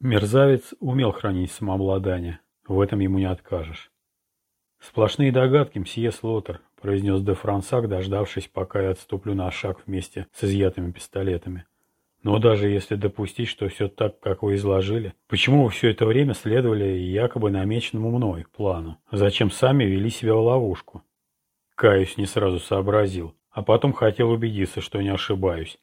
Мерзавец умел хранить самообладание, в этом ему не откажешь. «Сплошные догадки, мсье Слотер», — произнес де Франсак, дождавшись, пока я отступлю на шаг вместе с изъятыми пистолетами. «Но даже если допустить, что все так, как вы изложили, почему вы все это время следовали якобы намеченному мной плану? Зачем сами вели себя в ловушку?» Каюсь, не сразу сообразил, а потом хотел убедиться, что не ошибаюсь.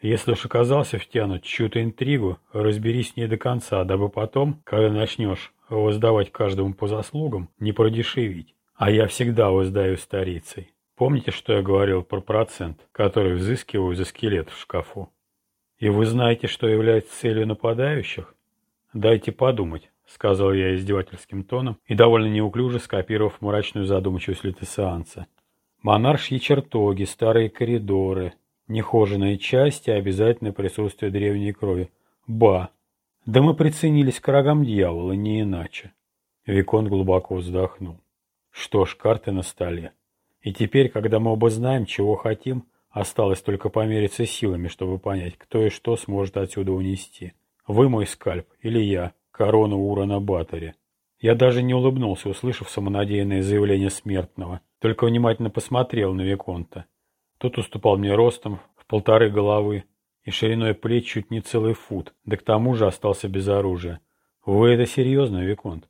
Если уж оказался втянут в чью-то интригу, разберись с ней до конца, дабы потом, когда начнешь воздавать каждому по заслугам, не продешевить. А я всегда воздаю старицей. Помните, что я говорил про процент, который взыскиваю за скелет в шкафу? И вы знаете, что является целью нападающих? Дайте подумать, сказал я издевательским тоном и довольно неуклюже скопировав мрачную задумчивость летесеанца. Монаршьи чертоги, старые коридоры, нехоженные части, обязательное присутствие древней крови. Ба! Да мы приценились к рогам дьявола, не иначе. Викон глубоко вздохнул. Что ж, карты на столе. И теперь, когда мы оба знаем, чего хотим, осталось только помериться силами, чтобы понять, кто и что сможет отсюда унести. Вы мой скальп или я, корону Урана Батори. Я даже не улыбнулся, услышав самонадеянное заявление смертного, только внимательно посмотрел на Виконта. Тот уступал мне ростом в полторы головы и шириной плеч чуть не целый фут, да к тому же остался без оружия. Вы это серьезно, Виконт?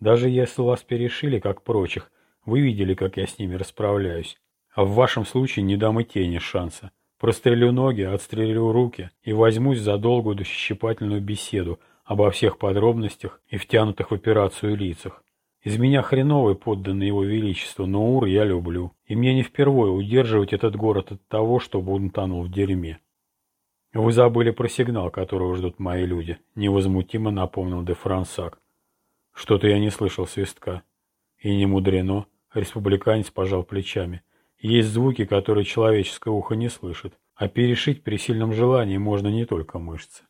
Даже если вас перешили, как прочих, вы видели, как я с ними расправляюсь. А в вашем случае не дам и тени шанса. Прострелю ноги, отстрелю руки и возьмусь за долгую дощипательную беседу обо всех подробностях и втянутых в операцию лицах. Из меня хреновый подданный его величеству, но Ур я люблю. И мне не впервые удерживать этот город от того, чтобы он тонул в дерьме. Вы забыли про сигнал, которого ждут мои люди, невозмутимо напомнил де Франсак. Что-то я не слышал свистка. И не мудрено. Республиканец пожал плечами. Есть звуки, которые человеческое ухо не слышит. А перешить при сильном желании можно не только мышцы.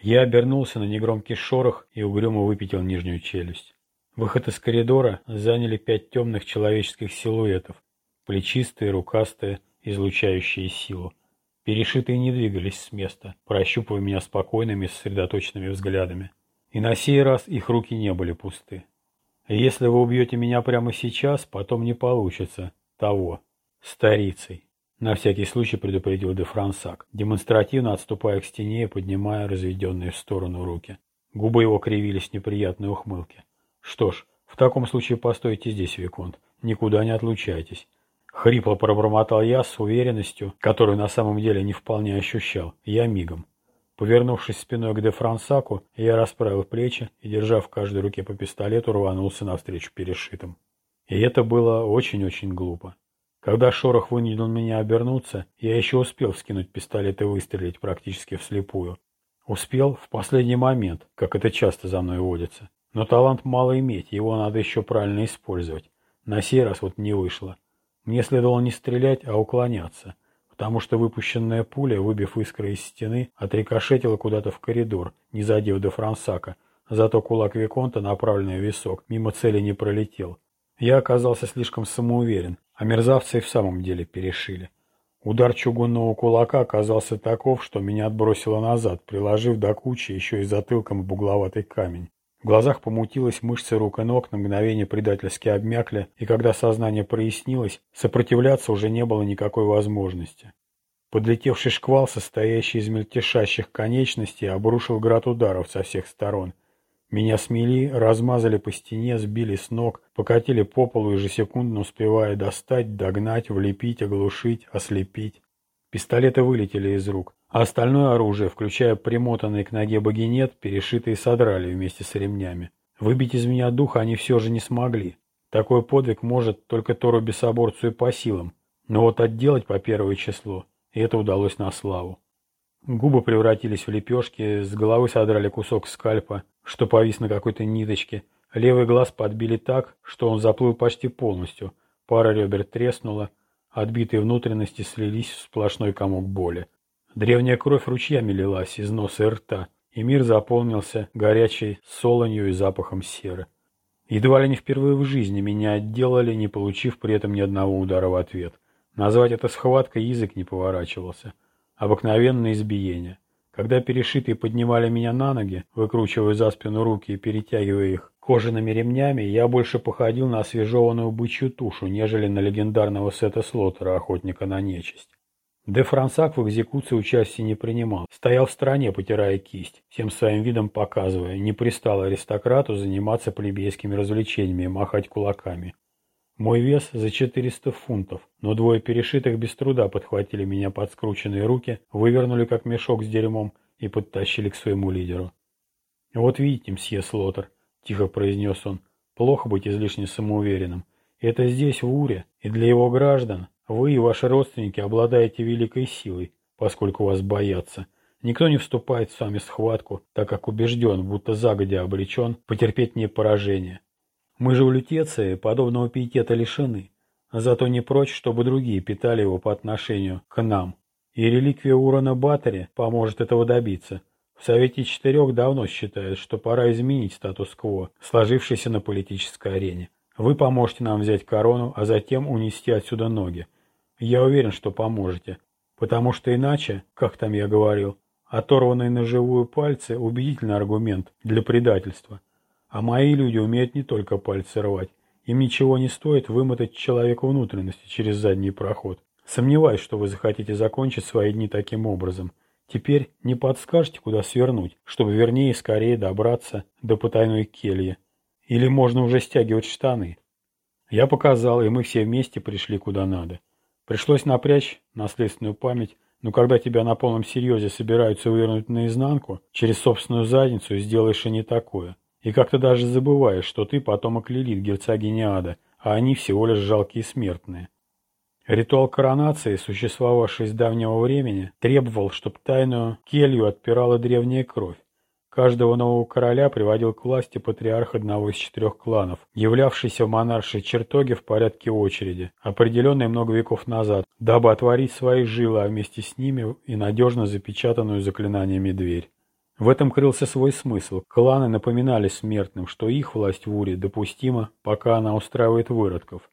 Я обернулся на негромкий шорох и угрюмо выпятил нижнюю челюсть. Выход из коридора заняли пять темных человеческих силуэтов, плечистые, рукастые, излучающие силу. Перешитые не двигались с места, прощупывая меня спокойными, сосредоточенными взглядами. И на сей раз их руки не были пусты. Если вы убьете меня прямо сейчас, потом не получится того. Старицей. На всякий случай предупредил де Франсак, демонстративно отступая к стене и поднимая разведенные в сторону руки. Губы его кривились в неприятной ухмылке. Что ж, в таком случае постойте здесь, Виконт. Никуда не отлучайтесь. Хрипло пробормотал я с уверенностью, которую на самом деле не вполне ощущал. Я мигом. Повернувшись спиной к де Франсаку, я расправил плечи и, держа в каждой руке по пистолету, рванулся навстречу перешитым. И это было очень-очень глупо. Когда шорох вынудил меня обернуться, я еще успел вскинуть пистолет и выстрелить практически вслепую. Успел в последний момент, как это часто за мной водится. Но талант мало иметь, его надо еще правильно использовать. На сей раз вот не вышло. Мне следовало не стрелять, а уклоняться, потому что выпущенная пуля, выбив искры из стены, отрикошетила куда-то в коридор, не задев до Франсака, зато кулак Виконта, направленный в висок, мимо цели не пролетел. Я оказался слишком самоуверен, а мерзавцы и в самом деле перешили. Удар чугунного кулака оказался таков, что меня отбросило назад, приложив до кучи еще и затылком в угловатый камень. В глазах помутилась, мышцы рук и ног на мгновение предательски обмякли, и когда сознание прояснилось, сопротивляться уже не было никакой возможности. Подлетевший шквал, состоящий из мельтешащих конечностей, обрушил град ударов со всех сторон. Меня смели, размазали по стене, сбили с ног, покатили по полу, ежесекундно успевая достать, догнать, влепить, оглушить, ослепить. Пистолеты вылетели из рук. А остальное оружие, включая примотанный к ноге багинет, перешитые содрали вместе с ремнями. Выбить из меня духа они все же не смогли. Такой подвиг может только Тору Бесоборцу и по силам. Но вот отделать по первое число, и это удалось на славу. Губы превратились в лепешки, с головы содрали кусок скальпа, что повис на какой-то ниточке. Левый глаз подбили так, что он заплыл почти полностью. Пара ребер треснула, отбитые внутренности слились в сплошной комок боли. Древняя кровь ручьями лилась из носа и рта, и мир заполнился горячей солонью и запахом серы. Едва ли не впервые в жизни меня отделали, не получив при этом ни одного удара в ответ. Назвать это схваткой язык не поворачивался. Обыкновенное избиение. Когда перешитые поднимали меня на ноги, выкручивая за спину руки и перетягивая их кожаными ремнями, я больше походил на освежеванную бычью тушу, нежели на легендарного Сета Слотера, охотника на нечисть. Де Франсак в экзекуции участия не принимал, стоял в стороне, потирая кисть, всем своим видом показывая, не пристал аристократу заниматься плебейскими развлечениями и махать кулаками. Мой вес за 400 фунтов, но двое перешитых без труда подхватили меня под скрученные руки, вывернули как мешок с дерьмом и подтащили к своему лидеру. «Вот видите, мсье Слотер», — тихо произнес он, — «плохо быть излишне самоуверенным. Это здесь, в Уре, и для его граждан вы и ваши родственники обладаете великой силой, поскольку вас боятся. Никто не вступает с вами в схватку, так как убежден, будто загодя обречен потерпеть не поражение. Мы же в Лютеции подобного пиетета лишены, зато не прочь, чтобы другие питали его по отношению к нам. И реликвия Урона Баттери поможет этого добиться. В Совете Четырех давно считают, что пора изменить статус-кво, сложившийся на политической арене. Вы поможете нам взять корону, а затем унести отсюда ноги. Я уверен, что поможете, потому что иначе, как там я говорил, оторванные на живую пальцы – убедительный аргумент для предательства. А мои люди умеют не только пальцы рвать. Им ничего не стоит вымотать человеку внутренности через задний проход. Сомневаюсь, что вы захотите закончить свои дни таким образом. Теперь не подскажете, куда свернуть, чтобы вернее и скорее добраться до потайной кельи. Или можно уже стягивать штаны. Я показал, и мы все вместе пришли куда надо. Пришлось напрячь наследственную память, но когда тебя на полном серьезе собираются вывернуть наизнанку, через собственную задницу сделаешь и не такое. И как-то даже забываешь, что ты потомок Лилит, герцогини Ада, а они всего лишь жалкие смертные. Ритуал коронации, существовавший с давнего времени, требовал, чтобы тайную келью отпирала древняя кровь. Каждого нового короля приводил к власти патриарх одного из четырех кланов, являвшийся в монаршей чертоге в порядке очереди, определенной много веков назад, дабы отворить свои жилы, а вместе с ними и надежно запечатанную заклинаниями дверь. В этом крылся свой смысл. Кланы напоминали смертным, что их власть в Уре допустима, пока она устраивает выродков.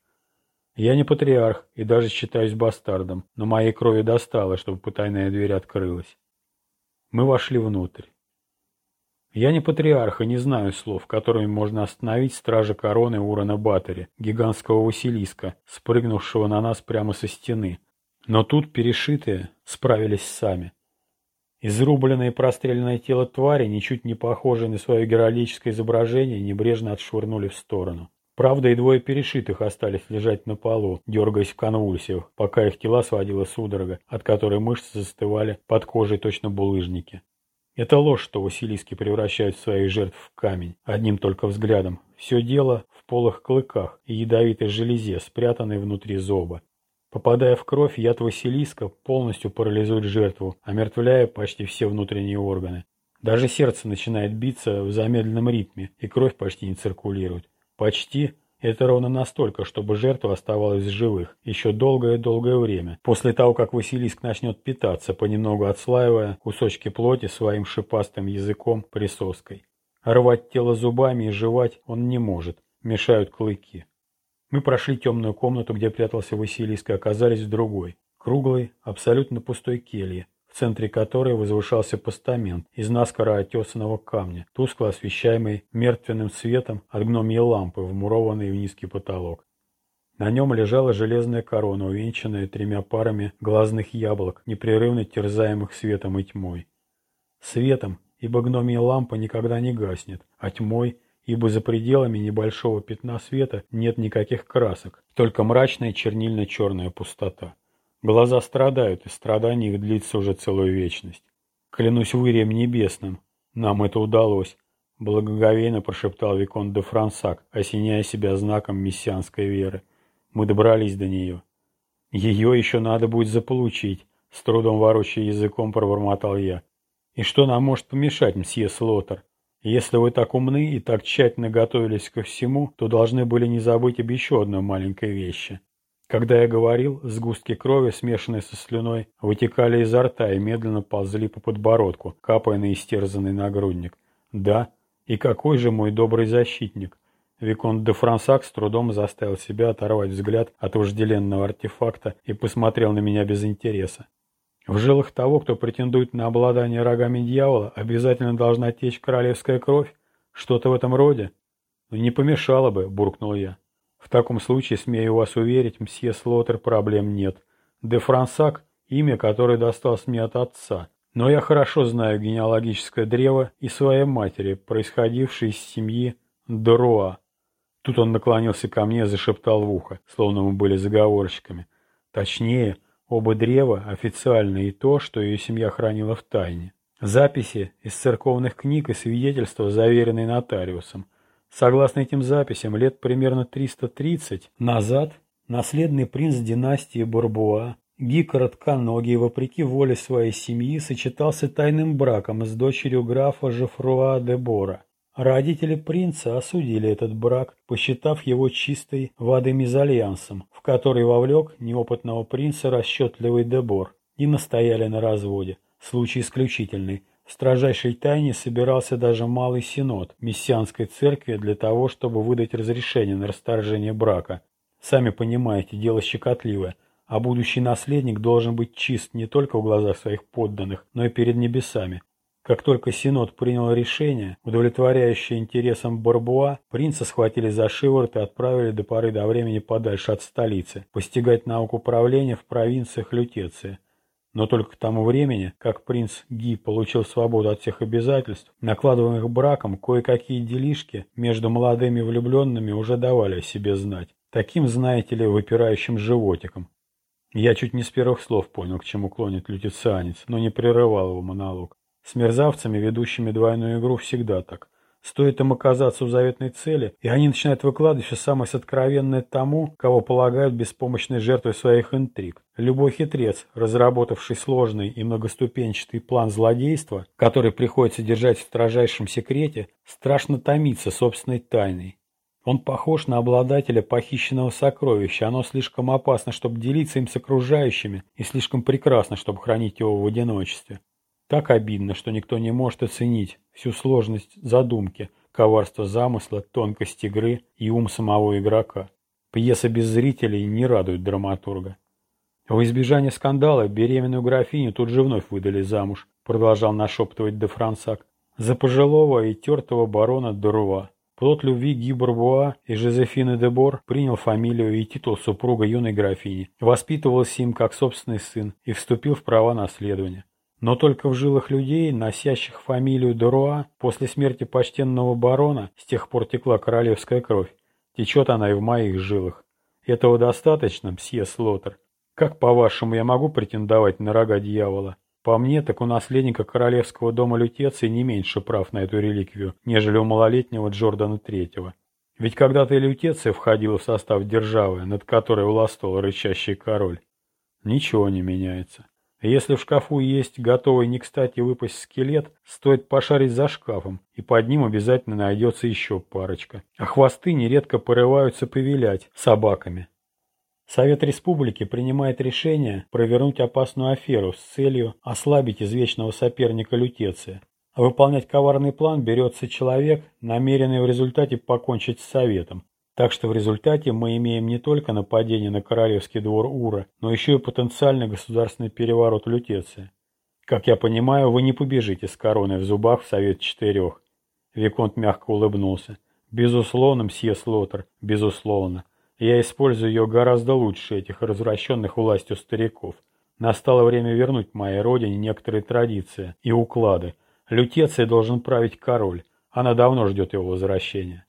Я не патриарх и даже считаюсь бастардом, но моей крови достало, чтобы потайная дверь открылась. Мы вошли внутрь. Я не патриарх и не знаю слов, которыми можно остановить стража короны Урана Баттери, гигантского Василиска, спрыгнувшего на нас прямо со стены. Но тут перешитые справились сами. Изрубленное и простреленное тело твари, ничуть не похожее на свое героическое изображение, небрежно отшвырнули в сторону. Правда, и двое перешитых остались лежать на полу, дергаясь в конвульсиях, пока их тела сводила судорога, от которой мышцы застывали под кожей точно булыжники. Это ложь, что Василиски превращают своих жертв в камень, одним только взглядом. Все дело в полых клыках и ядовитой железе, спрятанной внутри зоба. Попадая в кровь, яд Василиска полностью парализует жертву, омертвляя почти все внутренние органы. Даже сердце начинает биться в замедленном ритме, и кровь почти не циркулирует. Почти – это ровно настолько, чтобы жертва оставалась в живых еще долгое-долгое время, после того, как Василиск начнет питаться, понемногу отслаивая кусочки плоти своим шипастым языком присоской. Рвать тело зубами и жевать он не может, мешают клыки. Мы прошли темную комнату, где прятался Василиск, и оказались в другой, круглой, абсолютно пустой келье, в центре которой возвышался постамент из наскоро отесанного камня, тускло освещаемый мертвенным светом от гномьей лампы, вмурованной в низкий потолок. На нем лежала железная корона, увенчанная тремя парами глазных яблок, непрерывно терзаемых светом и тьмой. Светом, ибо гномья лампа никогда не гаснет, а тьмой, ибо за пределами небольшого пятна света нет никаких красок, только мрачная чернильно-черная пустота. Глаза страдают, и страдание их длится уже целую вечность. Клянусь вырием небесным, нам это удалось, благоговейно прошептал Викон де Франсак, осеняя себя знаком мессианской веры. Мы добрались до нее. Ее еще надо будет заполучить, с трудом ворочая языком пробормотал я. И что нам может помешать, мсье Слотер? Если вы так умны и так тщательно готовились ко всему, то должны были не забыть об еще одной маленькой вещи. Когда я говорил, сгустки крови, смешанные со слюной, вытекали изо рта и медленно ползли по подбородку, капая на истерзанный нагрудник. Да, и какой же мой добрый защитник! Виконт де Франсак с трудом заставил себя оторвать взгляд от вожделенного артефакта и посмотрел на меня без интереса. В жилах того, кто претендует на обладание рогами дьявола, обязательно должна течь королевская кровь? Что-то в этом роде? Не помешало бы, буркнул я. В таком случае, смею вас уверить, мсье Слотер, проблем нет. Де Франсак – имя, которое досталось мне от отца. Но я хорошо знаю генеалогическое древо и своей матери, происходившей из семьи Доруа. Тут он наклонился ко мне и зашептал в ухо, словно мы были заговорщиками. Точнее, оба древа официально и то, что ее семья хранила в тайне. Записи из церковных книг и свидетельства, заверенные нотариусом. Согласно этим записям, лет примерно 330 назад наследный принц династии Бурбуа Ги Коротконогий, вопреки воле своей семьи, сочетался тайным браком с дочерью графа Жефруа де Бора. Родители принца осудили этот брак, посчитав его чистой вадомизальянсом, в который вовлек неопытного принца расчетливый Дебор, и настояли на разводе. Случай исключительный. В строжайшей тайне собирался даже малый синод мессианской церкви для того, чтобы выдать разрешение на расторжение брака. Сами понимаете, дело щекотливое, а будущий наследник должен быть чист не только в глазах своих подданных, но и перед небесами. Как только Синод принял решение, удовлетворяющее интересам Барбуа, принца схватили за шиворот и отправили до поры до времени подальше от столицы, постигать науку управления в провинциях Лютеции. Но только к тому времени, как принц Ги получил свободу от всех обязательств, накладываемых браком, кое-какие делишки между молодыми влюбленными уже давали о себе знать. Таким, знаете ли, выпирающим животиком. Я чуть не с первых слов понял, к чему клонит лютицианец, но не прерывал его монолог. С мерзавцами, ведущими двойную игру, всегда так. Стоит им оказаться у заветной цели, и они начинают выкладывать все самое сокровенное тому, кого полагают беспомощной жертвой своих интриг. Любой хитрец, разработавший сложный и многоступенчатый план злодейства, который приходится держать в строжайшем секрете, страшно томится собственной тайной. Он похож на обладателя похищенного сокровища, оно слишком опасно, чтобы делиться им с окружающими, и слишком прекрасно, чтобы хранить его в одиночестве. Так обидно, что никто не может оценить всю сложность задумки, коварство замысла, тонкость игры и ум самого игрока. Пьеса без зрителей не радует драматурга. Во избежание скандала беременную графиню тут же вновь выдали замуж, продолжал нашептывать де Франсак, за пожилого и тертого барона Дуруа. Плод любви Ги Барбуа и Жозефины де Бор принял фамилию и титул супруга юной графини, воспитывался им как собственный сын и вступил в права наследования. Но только в жилах людей, носящих фамилию Доруа, после смерти почтенного барона с тех пор текла королевская кровь. Течет она и в моих жилах. Этого достаточно, мсье Слотер? Как, по-вашему, я могу претендовать на рога дьявола? По мне, так у наследника королевского дома лютеции не меньше прав на эту реликвию, нежели у малолетнего Джордана Третьего. Ведь когда-то и лютеция входила в состав державы, над которой властвовал рычащий король. Ничего не меняется. Если в шкафу есть готовый не кстати выпасть скелет, стоит пошарить за шкафом, и под ним обязательно найдется еще парочка. А хвосты нередко порываются повилять собаками. Совет Республики принимает решение провернуть опасную аферу с целью ослабить извечного соперника Лютеция. А выполнять коварный план берется человек, намеренный в результате покончить с Советом, так что в результате мы имеем не только нападение на королевский двор Ура, но еще и потенциальный государственный переворот Лютеция. Как я понимаю, вы не побежите с короной в зубах в Совет Четырех. Виконт мягко улыбнулся. Безусловно, мсье Слотер, безусловно. Я использую ее гораздо лучше этих развращенных властью стариков. Настало время вернуть моей родине некоторые традиции и уклады. Лютеция должен править король. Она давно ждет его возвращения.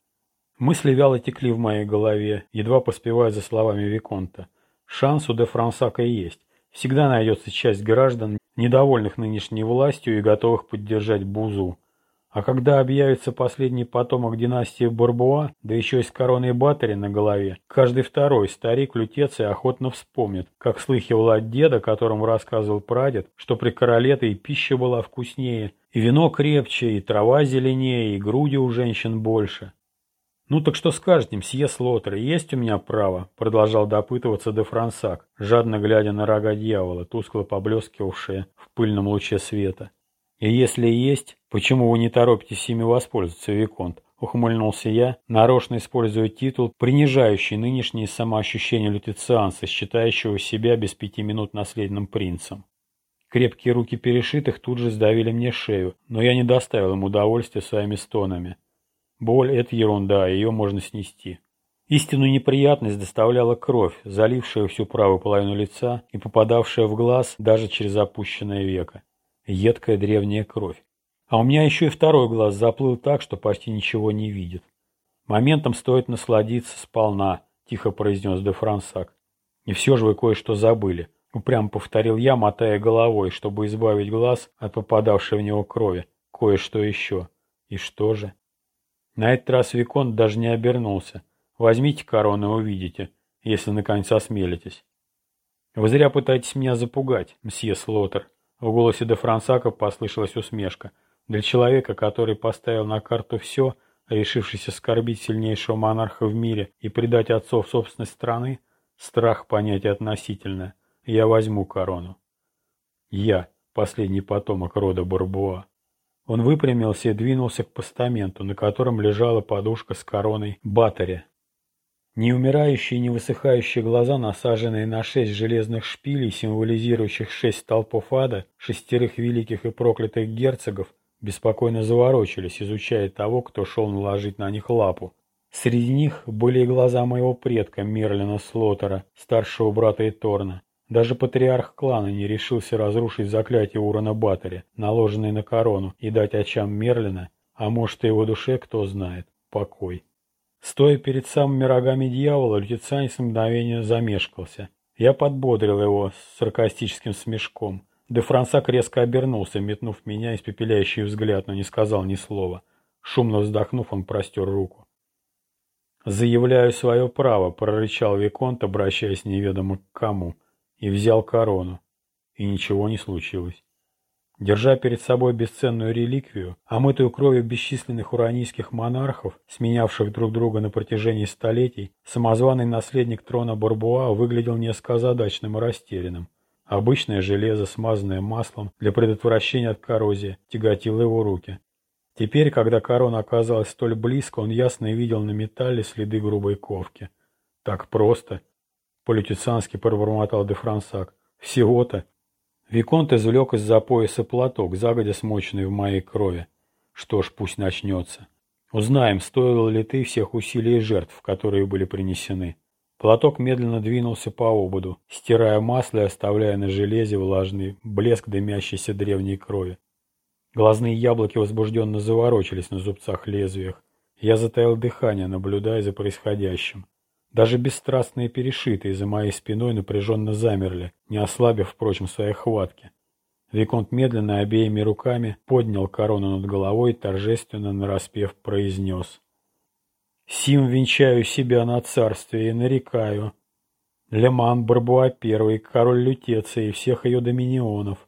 Мысли вяло текли в моей голове, едва поспевая за словами Виконта. Шанс у де Франсака есть. Всегда найдется часть граждан, недовольных нынешней властью и готовых поддержать Бузу. А когда объявится последний потомок династии Барбуа, да еще и с короной Баттери на голове, каждый второй старик лютец и охотно вспомнит, как слыхивал от деда, которому рассказывал прадед, что при короле и пища была вкуснее, и вино крепче, и трава зеленее, и груди у женщин больше. «Ну так что скажете, мсье Слотер, есть у меня право?» — продолжал допытываться де Франсак, жадно глядя на рога дьявола, тускло поблескивавшие в пыльном луче света. «И если есть, почему вы не торопитесь ими воспользоваться, Виконт?» — ухмыльнулся я, нарочно используя титул, принижающий нынешние самоощущения лютицианца, считающего себя без пяти минут наследным принцем. Крепкие руки перешитых тут же сдавили мне шею, но я не доставил им удовольствия своими стонами. Боль — это ерунда, ее можно снести. Истинную неприятность доставляла кровь, залившая всю правую половину лица и попадавшая в глаз даже через опущенное веко. Едкая древняя кровь. А у меня еще и второй глаз заплыл так, что почти ничего не видит. Моментом стоит насладиться сполна, тихо произнес де Франсак. И все же вы кое-что забыли. Упрямо повторил я, мотая головой, чтобы избавить глаз от попадавшей в него крови. Кое-что еще. И что же? На этот раз Виконт даже не обернулся. Возьмите корону и увидите, если наконец осмелитесь. Вы зря пытаетесь меня запугать, мсье Слотер. В голосе де Франсака послышалась усмешка. Для человека, который поставил на карту все, решившись оскорбить сильнейшего монарха в мире и предать отцов собственной страны, страх понятие относительное. Я возьму корону. Я, последний потомок рода Бурбуа. Он выпрямился и двинулся к постаменту, на котором лежала подушка с короной Батаря. Неумирающие и не высыхающие глаза, насаженные на шесть железных шпилей, символизирующих шесть столпов ада, шестерых великих и проклятых герцогов, беспокойно заворочились, изучая того, кто шел наложить на них лапу. Среди них были и глаза моего предка Мерлина Слотера, старшего брата Эторна. Даже патриарх клана не решился разрушить заклятие Урона Баттери, наложенное на корону, и дать очам Мерлина, а может и его душе, кто знает, покой. Стоя перед самыми рогами дьявола, лютицанец мгновение замешкался. Я подбодрил его с саркастическим смешком. Де Франсак резко обернулся, метнув меня испепеляющий взгляд, но не сказал ни слова. Шумно вздохнув, он простер руку. «Заявляю свое право», — прорычал Виконт, обращаясь неведомо к кому, и взял корону. И ничего не случилось. Держа перед собой бесценную реликвию, омытую кровью бесчисленных уранийских монархов, сменявших друг друга на протяжении столетий, самозваный наследник трона Барбуа выглядел несколько озадаченным и растерянным. Обычное железо, смазанное маслом для предотвращения от коррозии, тяготило его руки. Теперь, когда корона оказалась столь близко, он ясно видел на металле следы грубой ковки. Так просто. Политицански пробормотал де Франсак. Всего-то. Виконт извлек из-за пояса платок, загодя смоченный в моей крови. Что ж, пусть начнется. Узнаем, стоило ли ты всех усилий и жертв, которые были принесены. Платок медленно двинулся по ободу, стирая масло и оставляя на железе влажный блеск дымящейся древней крови. Глазные яблоки возбужденно заворочились на зубцах лезвиях. Я затаил дыхание, наблюдая за происходящим. Даже бесстрастные перешитые за моей спиной напряженно замерли, не ослабив, впрочем, своей хватки. Виконт медленно обеими руками поднял корону над головой и торжественно нараспев произнес. «Сим венчаю себя на царствие и нарекаю. Леман Барбуа I, король Лютеция и всех ее доминионов».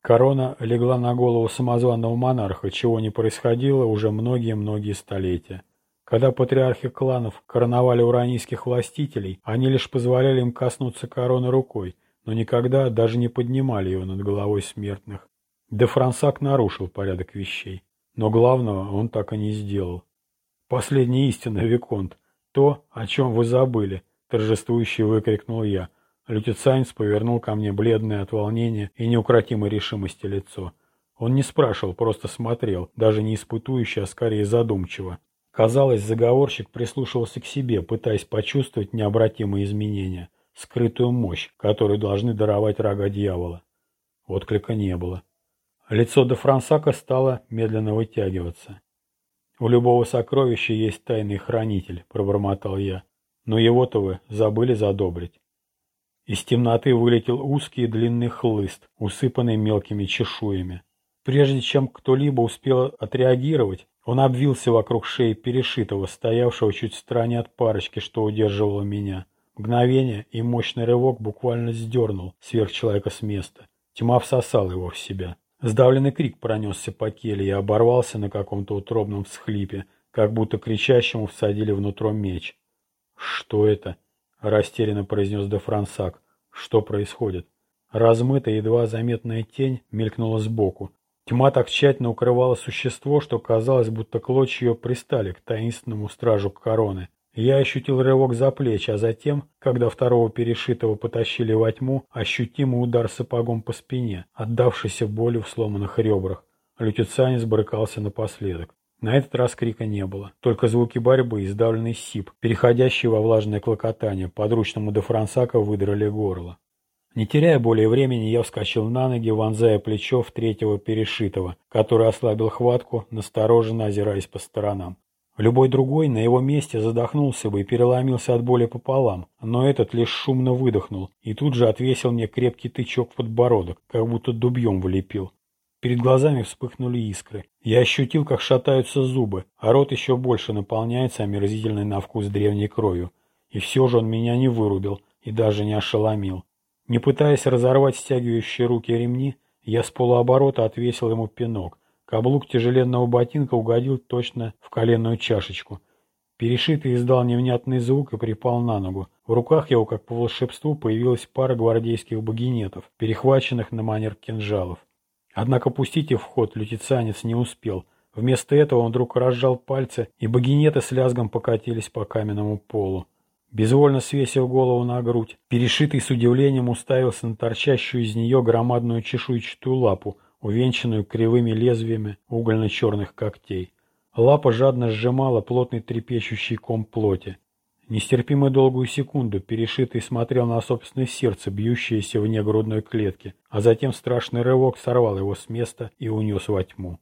Корона легла на голову самозванного монарха, чего не происходило уже многие-многие столетия. Когда патриархи кланов короновали уранийских властителей, они лишь позволяли им коснуться короны рукой, но никогда даже не поднимали ее над головой смертных. Де Франсак нарушил порядок вещей, но главного он так и не сделал. «Последняя истина, Виконт, то, о чем вы забыли», — торжествующе выкрикнул я. Лютицанец повернул ко мне бледное от волнения и неукротимой решимости лицо. Он не спрашивал, просто смотрел, даже не испытующе, а скорее задумчиво. Казалось, заговорщик прислушивался к себе, пытаясь почувствовать необратимые изменения, скрытую мощь, которую должны даровать рога дьявола. Отклика не было. Лицо де Франсака стало медленно вытягиваться. «У любого сокровища есть тайный хранитель», — пробормотал я. «Но его-то вы забыли задобрить». Из темноты вылетел узкий длинный хлыст, усыпанный мелкими чешуями. Прежде чем кто-либо успел отреагировать, он обвился вокруг шеи перешитого, стоявшего чуть в стороне от парочки, что удерживало меня. Мгновение и мощный рывок буквально сдернул сверхчеловека с места. Тьма всосала его в себя. Сдавленный крик пронесся по келье и оборвался на каком-то утробном всхлипе, как будто кричащему всадили внутрь меч. «Что это?» — растерянно произнес де Франсак. «Что происходит?» Размытая, едва заметная тень мелькнула сбоку, Тьма так тщательно укрывала существо, что казалось, будто клочья ее пристали к таинственному стражу короны. Я ощутил рывок за плечи, а затем, когда второго перешитого потащили во тьму, ощутимый удар сапогом по спине, отдавшийся болью в сломанных ребрах. Лютицанец брыкался напоследок. На этот раз крика не было, только звуки борьбы и сдавленный сип, переходящий во влажное клокотание, подручному до франсака выдрали горло. Не теряя более времени, я вскочил на ноги, вонзая плечо в третьего перешитого, который ослабил хватку, настороженно озираясь по сторонам. Любой другой на его месте задохнулся бы и переломился от боли пополам, но этот лишь шумно выдохнул и тут же отвесил мне крепкий тычок в подбородок, как будто дубьем вылепил. Перед глазами вспыхнули искры. Я ощутил, как шатаются зубы, а рот еще больше наполняется омерзительной на вкус древней кровью. И все же он меня не вырубил и даже не ошеломил. Не пытаясь разорвать стягивающие руки ремни, я с полуоборота отвесил ему пинок, Каблук тяжеленного ботинка угодил точно в коленную чашечку. Перешитый издал невнятный звук и припал на ногу. В руках его, как по волшебству, появилась пара гвардейских багинетов, перехваченных на манер кинжалов. Однако пустить их в ход лютицанец не успел. Вместо этого он вдруг разжал пальцы, и багинеты с лязгом покатились по каменному полу. Безвольно свесив голову на грудь, перешитый с удивлением уставился на торчащую из нее громадную чешуйчатую лапу, увенчанную кривыми лезвиями угольно-черных когтей. Лапа жадно сжимала плотный трепещущий ком плоти. Нестерпимо долгую секунду перешитый смотрел на собственное сердце, бьющееся вне грудной клетки, а затем страшный рывок сорвал его с места и унес во тьму.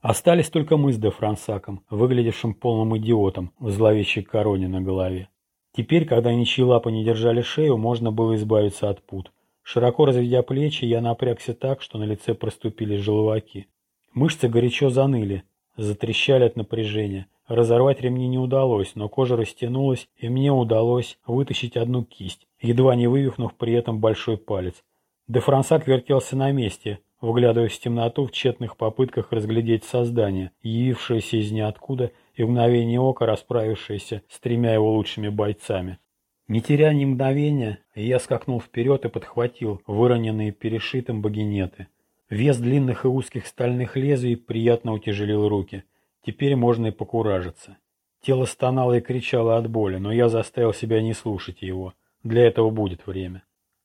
Остались только мы с де Франсаком, выглядевшим полным идиотом в зловещей короне на голове. Теперь, когда ничьи лапы не держали шею, можно было избавиться от пут. Широко разведя плечи, я напрягся так, что на лице проступили желваки. Мышцы горячо заныли, затрещали от напряжения. Разорвать ремни не удалось, но кожа растянулась, и мне удалось вытащить одну кисть, едва не вывихнув при этом большой палец. Де Франсак вертелся на месте, вглядываясь в темноту в тщетных попытках разглядеть создание, явившееся из ниоткуда и мгновение ока расправившееся с тремя его лучшими бойцами. Не теряя ни мгновения, я скакнул вперед и подхватил выроненные перешитым багинеты. Вес длинных и узких стальных лезвий приятно утяжелил руки. Теперь можно и покуражиться. Тело стонало и кричало от боли, но я заставил себя не слушать его. Для этого будет время.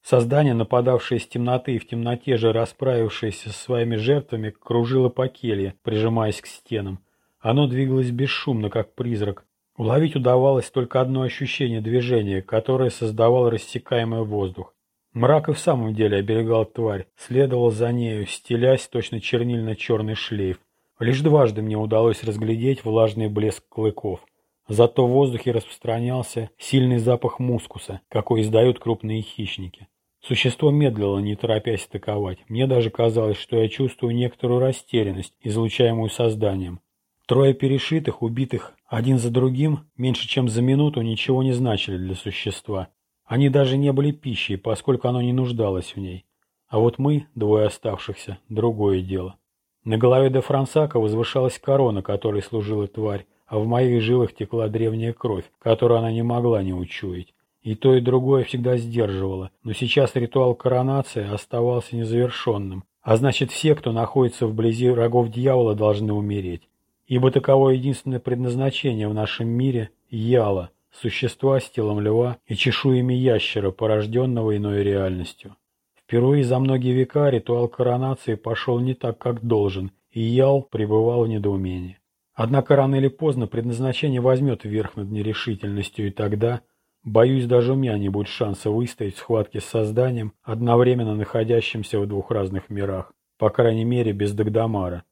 Создание, нападавшее из темноты и в темноте же расправившееся со своими жертвами, кружило по келье, прижимаясь к стенам. Оно двигалось бесшумно, как призрак, Уловить удавалось только одно ощущение движения, которое создавал рассекаемый воздух. Мрак и в самом деле оберегал тварь, следовал за нею, стелясь точно чернильно-черный шлейф. Лишь дважды мне удалось разглядеть влажный блеск клыков. Зато в воздухе распространялся сильный запах мускуса, какой издают крупные хищники. Существо медлило, не торопясь атаковать. Мне даже казалось, что я чувствую некоторую растерянность, излучаемую созданием. Трое перешитых, убитых один за другим, меньше чем за минуту ничего не значили для существа. Они даже не были пищей, поскольку оно не нуждалось в ней. А вот мы, двое оставшихся, другое дело. На голове де Франсака возвышалась корона, которой служила тварь, а в моих жилах текла древняя кровь, которую она не могла не учуять. И то, и другое всегда сдерживало, но сейчас ритуал коронации оставался незавершенным, а значит все, кто находится вблизи врагов дьявола, должны умереть ибо таково единственное предназначение в нашем мире – яла, существа с телом льва и чешуями ящера, порожденного иной реальностью. Впервые за многие века ритуал коронации пошел не так, как должен, и Ял пребывал в недоумении. Однако рано или поздно предназначение возьмет верх над нерешительностью, и тогда, боюсь, даже у меня не будет шанса выстоять в схватке с созданием, одновременно находящимся в двух разных мирах, по крайней мере без Дагдамара.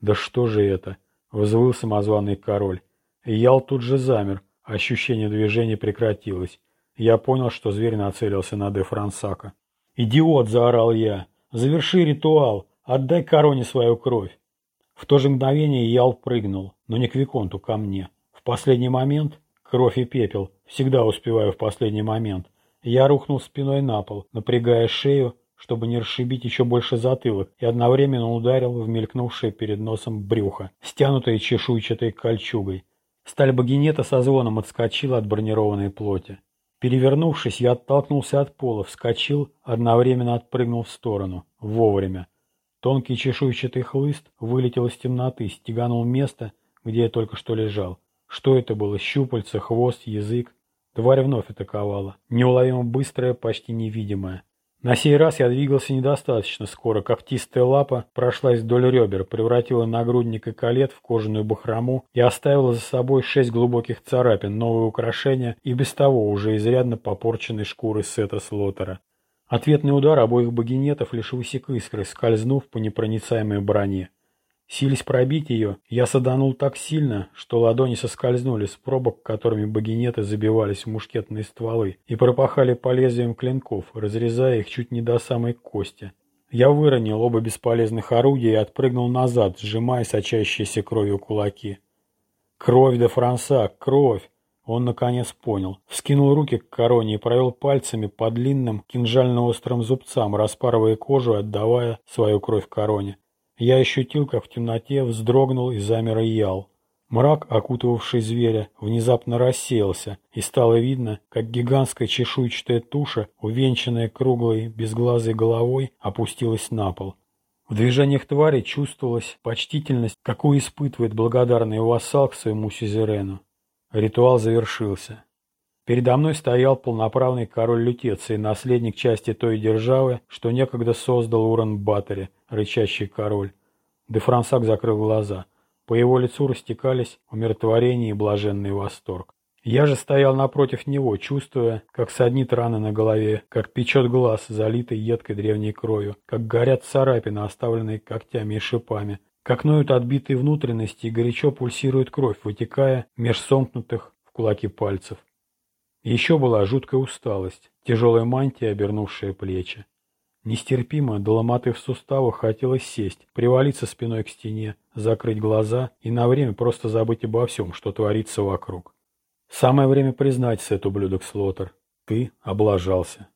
Да что же это? Взвыл самозваный король. Ял тут же замер, ощущение движения прекратилось. Я понял, что зверь нацелился на де Франсака. «Идиот!» – заорал я. «Заверши ритуал! Отдай короне свою кровь!» В то же мгновение Ял прыгнул, но не к Виконту, ко мне. В последний момент кровь и пепел. Всегда успеваю в последний момент. Я рухнул спиной на пол, напрягая шею, чтобы не расшибить еще больше затылок, и одновременно ударил в мелькнувшее перед носом брюхо, стянутое чешуйчатой кольчугой. Сталь багинета со звоном отскочила от бронированной плоти. Перевернувшись, я оттолкнулся от пола, вскочил, одновременно отпрыгнул в сторону. Вовремя. Тонкий чешуйчатый хлыст вылетел из темноты, стеганул место, где я только что лежал. Что это было? Щупальца, хвост, язык? Тварь вновь атаковала. Неуловимо быстрая, почти невидимая. На сей раз я двигался недостаточно скоро. Когтистая лапа прошлась вдоль ребер, превратила нагрудник и колет в кожаную бахрому и оставила за собой шесть глубоких царапин, новые украшения и без того уже изрядно попорченной шкуры Сета Слотера. Ответный удар обоих богинетов лишь высек искры, скользнув по непроницаемой броне. Сились пробить ее, я саданул так сильно, что ладони соскользнули с пробок, которыми багинеты забивались в мушкетные стволы, и пропахали по лезвиям клинков, разрезая их чуть не до самой кости. Я выронил оба бесполезных орудия и отпрыгнул назад, сжимая сочащиеся кровью кулаки. «Кровь де Франса! Кровь!» Он наконец понял. Вскинул руки к короне и провел пальцами по длинным кинжально-острым зубцам, распарывая кожу, отдавая свою кровь короне. Я ощутил, как в темноте вздрогнул и замер ял. Мрак, окутывавший зверя, внезапно рассеялся, и стало видно, как гигантская чешуйчатая туша, увенчанная круглой, безглазой головой, опустилась на пол. В движениях твари чувствовалась почтительность, какую испытывает благодарный вассал к своему сюзерену. Ритуал завершился. Передо мной стоял полноправный король Лютеции, наследник части той державы, что некогда создал Уран Баттери, рычащий король. Де Франсак закрыл глаза. По его лицу растекались умиротворение и блаженный восторг. Я же стоял напротив него, чувствуя, как саднит раны на голове, как печет глаз, залитый едкой древней кровью, как горят царапины, оставленные когтями и шипами, как ноют отбитые внутренности и горячо пульсирует кровь, вытекая меж сомкнутых в кулаки пальцев. Еще была жуткая усталость, тяжелая мантия, обернувшая плечи. Нестерпимо, до ломоты в суставах хотелось сесть, привалиться спиной к стене, закрыть глаза и на время просто забыть обо всем, что творится вокруг. Самое время признать, Сет, ублюдок Слотер, ты облажался.